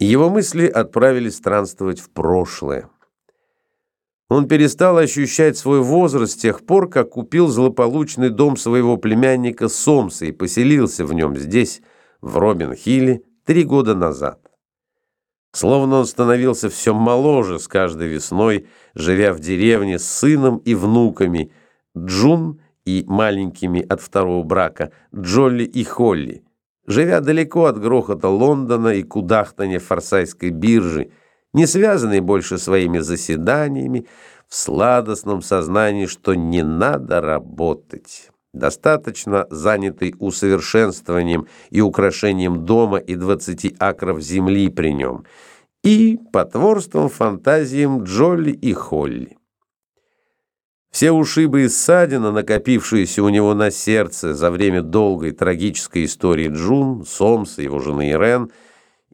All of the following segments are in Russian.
Его мысли отправились странствовать в прошлое. Он перестал ощущать свой возраст с тех пор, как купил злополучный дом своего племянника Сомса и поселился в нем здесь, в Робин-Хилле, три года назад. Словно он становился все моложе с каждой весной, живя в деревне с сыном и внуками, Джун и маленькими от второго брака, Джолли и Холли, живя далеко от грохота Лондона и кудахтания форсайской биржи, не связанный больше своими заседаниями, в сладостном сознании, что не надо работать. Достаточно занятый усовершенствованием и украшением дома и 20 акров земли при нем, и потворством фантазиям Джолли и Холли. Все ушибы и ссадины, накопившиеся у него на сердце за время долгой трагической истории Джун, Сомса, его жены Ирен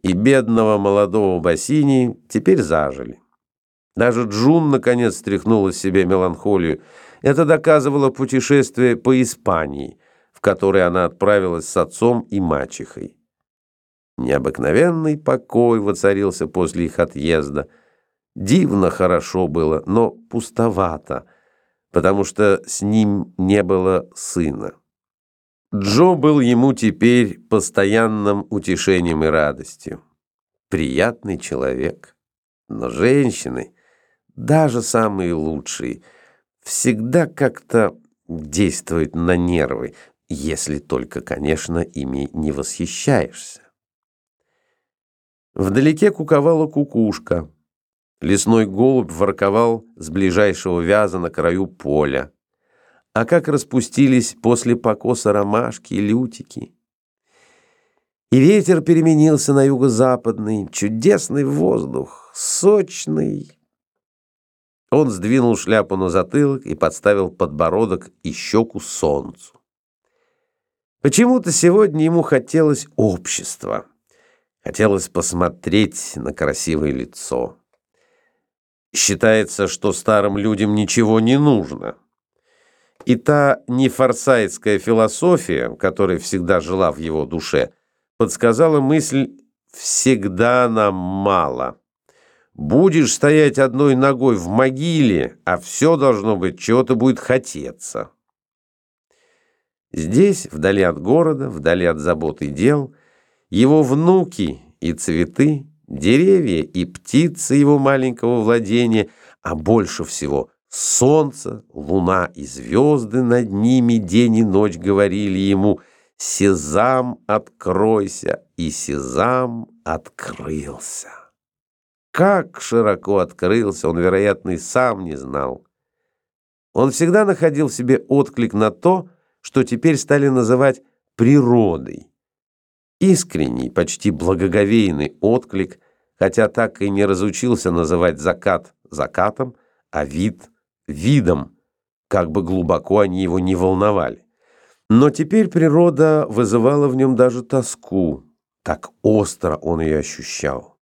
и бедного молодого Бассини, теперь зажили. Даже Джун наконец стряхнула с себя меланхолию. Это доказывало путешествие по Испании, в которое она отправилась с отцом и мачехой. Необыкновенный покой воцарился после их отъезда. Дивно хорошо было, но пустовато — потому что с ним не было сына. Джо был ему теперь постоянным утешением и радостью. Приятный человек. Но женщины, даже самые лучшие, всегда как-то действуют на нервы, если только, конечно, ими не восхищаешься. Вдалеке куковала кукушка. Лесной голубь ворковал с ближайшего вяза на краю поля. А как распустились после покоса ромашки и лютики. И ветер переменился на юго-западный, чудесный воздух, сочный. Он сдвинул шляпу на затылок и подставил подбородок и щеку солнцу. Почему-то сегодня ему хотелось общества. Хотелось посмотреть на красивое лицо. Считается, что старым людям ничего не нужно. И та нефорсайтская философия, которая всегда жила в его душе, подсказала мысль «всегда нам мало». Будешь стоять одной ногой в могиле, а все должно быть, чего-то будет хотеться. Здесь, вдали от города, вдали от забот и дел, его внуки и цветы деревья и птицы его маленького владения, а больше всего солнце, луна и звезды над ними день и ночь говорили ему «Сезам, откройся!» и Сезам открылся. Как широко открылся, он, вероятно, и сам не знал. Он всегда находил в себе отклик на то, что теперь стали называть природой. Искренний, почти благоговейный отклик, хотя так и не разучился называть закат закатом, а вид видом, как бы глубоко они его не волновали. Но теперь природа вызывала в нем даже тоску, так остро он ее ощущал.